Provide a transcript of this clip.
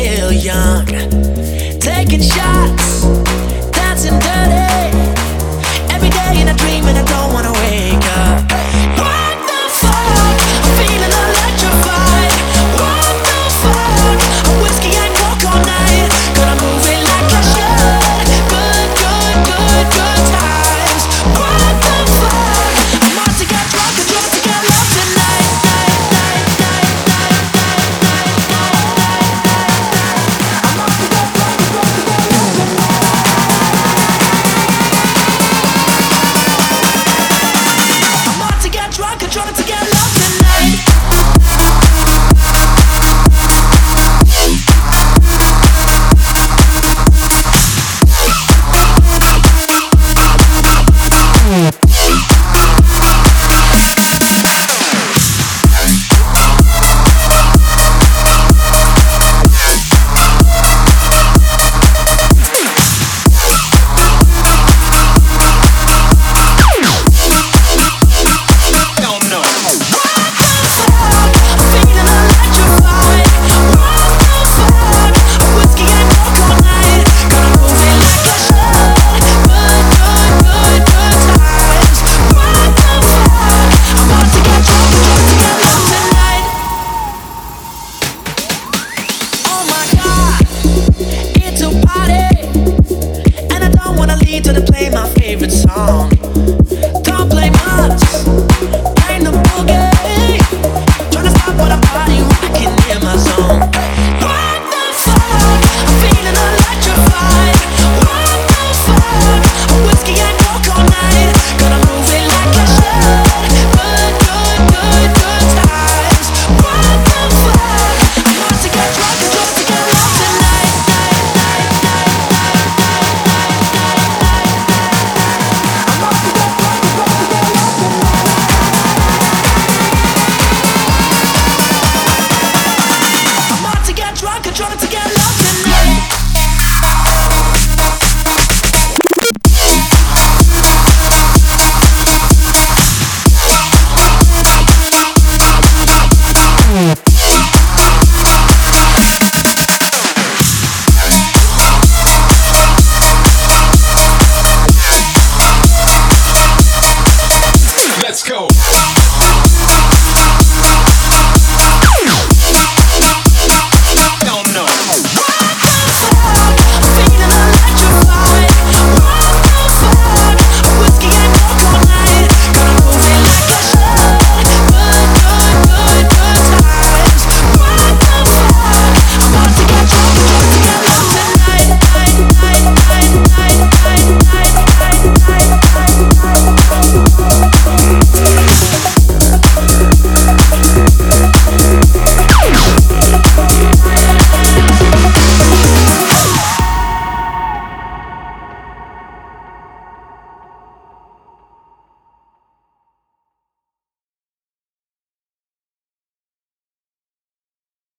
still young, taking shots.